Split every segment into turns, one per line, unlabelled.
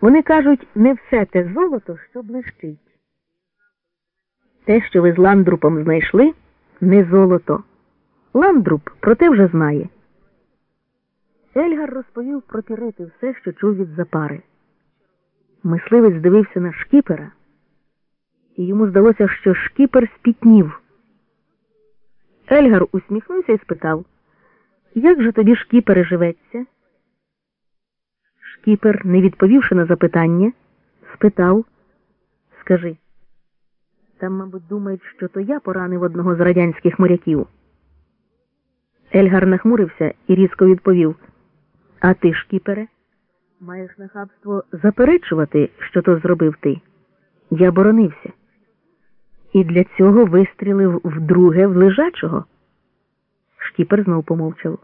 Вони кажуть, не все те золото, що блищить. Те, що ви з ландрупом знайшли, не золото. Ландруб про те вже знає. Ельгар розповів про пірити все, що чув від запари. Мисливець дивився на шкіпера, і йому здалося, що шкіпер спітнів. Ельгар усміхнувся і спитав, як же тобі шкіпере живеться? Шкіпер, не відповівши на запитання, спитав Скажи, там, мабуть, думають, що то я поранив одного з радянських моряків. Ельгар нахмурився і різко відповів А ти, шкіпере, маєш нахабство заперечувати, що то зробив ти. Я боронився. І для цього вистрілив вдруге в лежачого. Шкіпер знов помовчав.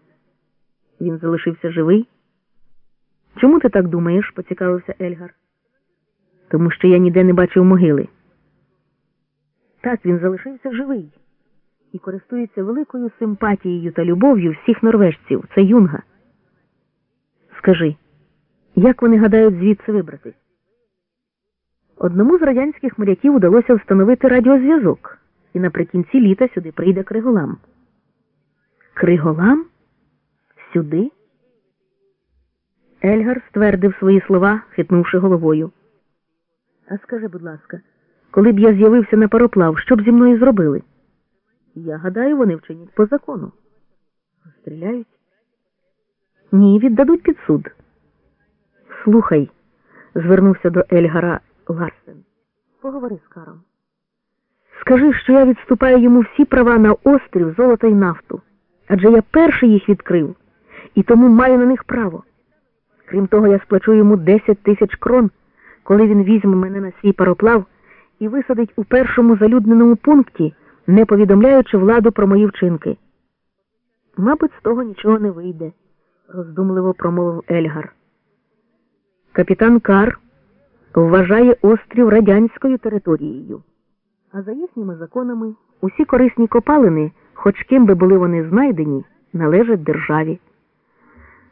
Він залишився живий. Чому ти так думаєш? поцікавився Ельгар. Тому що я ніде не бачив могили. Так він залишився живий і користується великою симпатією та любов'ю всіх норвежців. Це юнга. Скажи, як вони гадають звідси вибратись? Одному з радянських моряків удалося встановити радіозв'язок, і наприкінці літа сюди прийде Криголам. Криголам? Сюди? Ельгар ствердив свої слова, хитнувши головою. А скажи, будь ласка, коли б я з'явився на пароплав, що б зі мною зробили? Я гадаю, вони вчинять по закону. Стріляють? Ні, віддадуть під суд. Слухай, звернувся до Ельгара Ларсен. Поговори з Каром. Скажи, що я відступаю йому всі права на острів, золото і нафту. Адже я перший їх відкрив і тому маю на них право. Крім того, я сплачу йому 10 тисяч крон, коли він візьме мене на свій пароплав і висадить у першому залюдненому пункті, не повідомляючи владу про мої вчинки. Мабуть, з того нічого не вийде, роздумливо промовив Ельгар. Капітан Кар вважає острів радянською територією, а за їхніми законами усі корисні копалини, хоч ким би були вони знайдені, належать державі.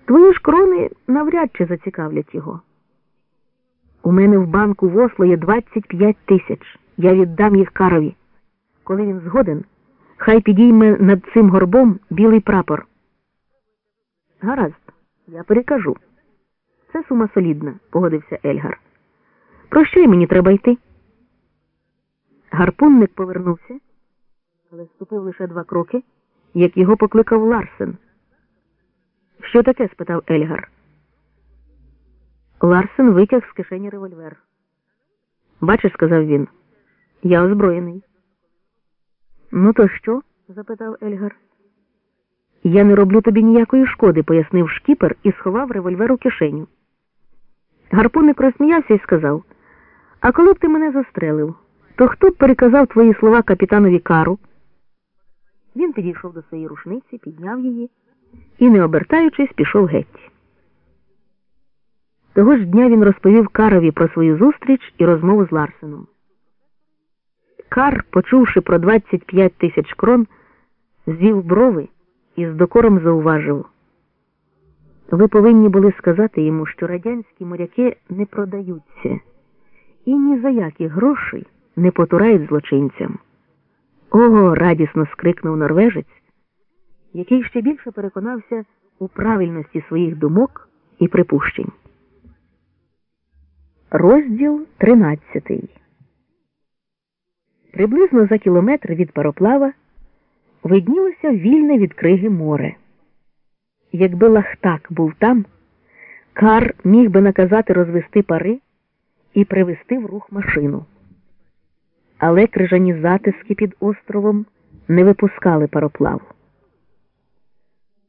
Твої ж крони навряд чи зацікавлять його. У мене в банку в Осло є 25 тисяч. Я віддам їх карові. Коли він згоден, хай підійме над цим горбом білий прапор. Гаразд, я перекажу. Це сума солідна, погодився Ельгар. Прощай мені треба йти. Гарпунник повернувся, але ступив лише два кроки, як його покликав Ларсен. Що таке? спитав Ельгар. Ларсен витяг з кишені револьвер. Бачиш, сказав він, я озброєний. Ну, то що? запитав Ельгар. Я не роблю тобі ніякої шкоди, пояснив шкіпер і сховав револьвер у кишеню. Гарпунник розсміявся і сказав: А коли б ти мене застрелив, то хто б переказав твої слова капітанові кару? Він підійшов до своєї рушниці, підняв її і, не обертаючись, пішов геть. Того ж дня він розповів Карові про свою зустріч і розмову з Ларсеном. Кар, почувши про 25 тисяч крон, звів брови і з докором зауважив. Ви повинні були сказати йому, що радянські моряки не продаються і ні за які гроші не потурають злочинцям. Ого, радісно скрикнув норвежець, який ще більше переконався у правильності своїх думок і припущень. Розділ 13 Приблизно за кілометр від пароплава виднілося вільне від криги море. Якби лахтак був там, Кар міг би наказати розвести пари і привести в рух машину. Але крижані затиски під островом не випускали пароплав.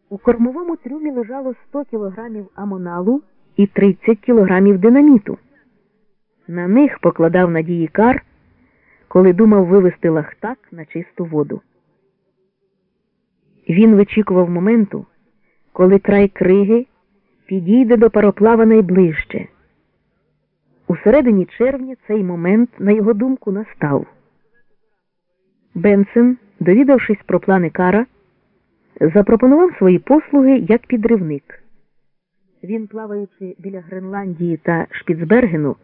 У кормовому трюмі лежало 100 кілограмів амоналу і 30 кілограмів динаміту. На них покладав надії кар, коли думав вивести лахтак на чисту воду. Він вичікував моменту, коли край криги підійде до пароплава найближче. У середині червня цей момент, на його думку, настав. Бенсен, довідавшись про плани кара, запропонував свої послуги як підривник. Він, плаваючи біля Гренландії та Шпіцбергену,